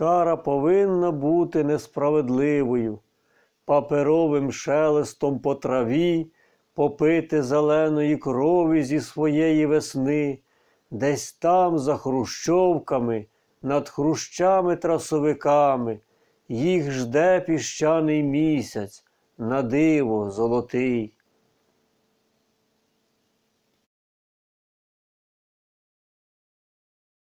Кара повинна бути несправедливою, паперовим шелестом по траві, попити зеленої крові зі своєї весни, десь там, за хрущовками, над хрущами-трасовиками, їх жде піщаний місяць, на диво золотий.